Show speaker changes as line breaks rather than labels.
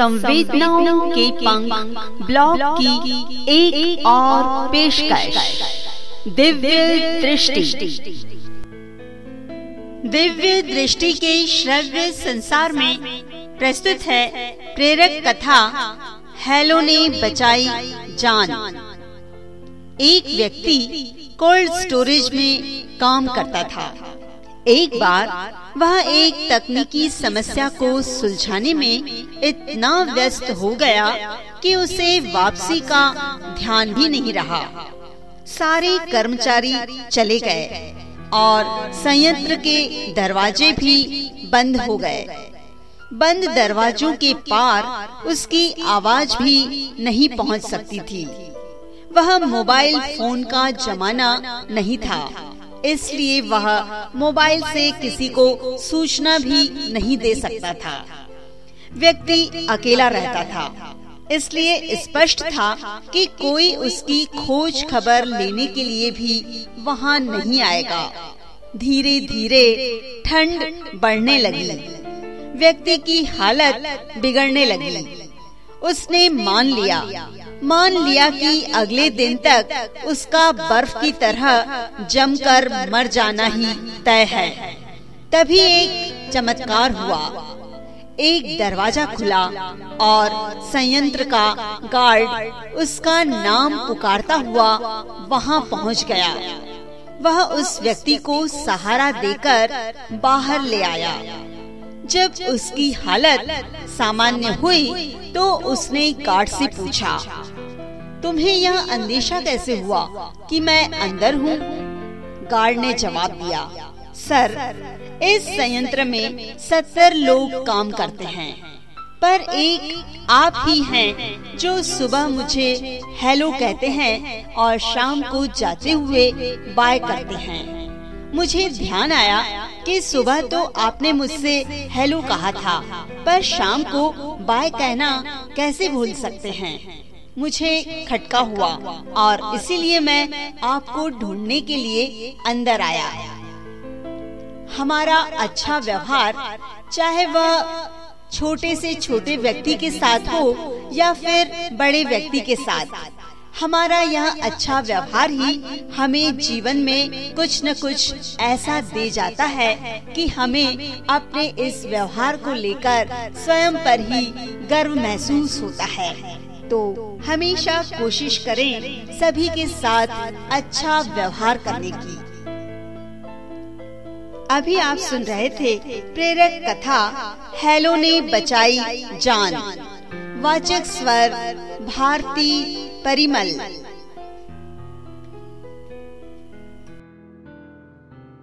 संवेदनाओं के पंख ब्लॉग की एक, एक और पेशकश। दिव्य दृष्टि। दिव्य दृष्टि के श्रव्य संसार में प्रस्तुत है प्रेरक कथा हेलो ने बचाई जान। एक व्यक्ति कोल्ड स्टोरेज में काम करता था। एक बार वह एक तकनीकी समस्या को सुलझाने में इतना व्यस्त हो गया कि उसे वापसी का ध्यान भी नहीं रहा। सारे कर्मचारी चले गए और संयंत्र के दरवाजे भी बंद हो गए। बंद दरवाजों के पार उसकी आवाज़ भी नहीं पहुँच सकती थी। वह मोबाइल फ़ोन का जमाना नहीं था। इसलिए वह मोबाइल से किसी को सूचना भी नहीं दे सकता था। व्यक्ति अकेला रहता था। इसलिए स्पष्ट था कि कोई उसकी खोज खबर लेने के लिए भी वहाँ नहीं आएगा। धीरे धीरे ठंड बढ़ने लगी। व्यक्ति की हालत बिगड़ने लगी। उसने मान लिया मान लिया कि अगले दिन तक उसका बर्फ़ की तरह जमकर मर जाना ही तय है। तभी एक चमत्कार हुआ। एक दरवाज़ा खुला और संयंत्र का गार्ड उसका नाम पुकारता हुआ वहाँ पहुँच गया। वह उस व्यक्ति को सहारा देकर बाहर ले आया। जब उसकी हालत सामान्य हुई तो उसने गार्ड से पूछा तुम्हें यह अंदेशा कैसे हुआ कि मैं अंदर हूँ? गार्ड ने जवाब दिया, सर, इस संयंत्र में सत्तर लोग काम करते हैं, पर एक आप ही हैं जो सुबह मुझे हेलो कहते हैं और शाम को जाते हुए बाय करते हैं। मुझे ध्यान आया कि सुबह तो आपने मुझसे हेलो कहा था, पर शाम को बाय कहना कैसे भूल सकते हैं? मुझे खटका हुआ और इसीलिए मैं आपको ढूँढने के लिए अंदर आया। हमारा अच्छा व्यवहार, चाहे वह छोटे से छोटे व्यक्ति के साथ हो या फिर बड़े व्यक्ति के साथ, हमारा यह अच्छा व्यवहार ही हमें जीवन में कुछ न कुछ ऐसा दे जाता है कि हमें अपने इस व्यवहार को लेकर स्वयं पर ही गर्व महसूस होता है। तो हमेशा कोशिश करें सभी के साथ अच्छा व्यवहार करने की। अभी आप सुन रहे थे प्रेरक कथा, हेलो ने बचाई जान। वाचक स्वर, भारती परिमल।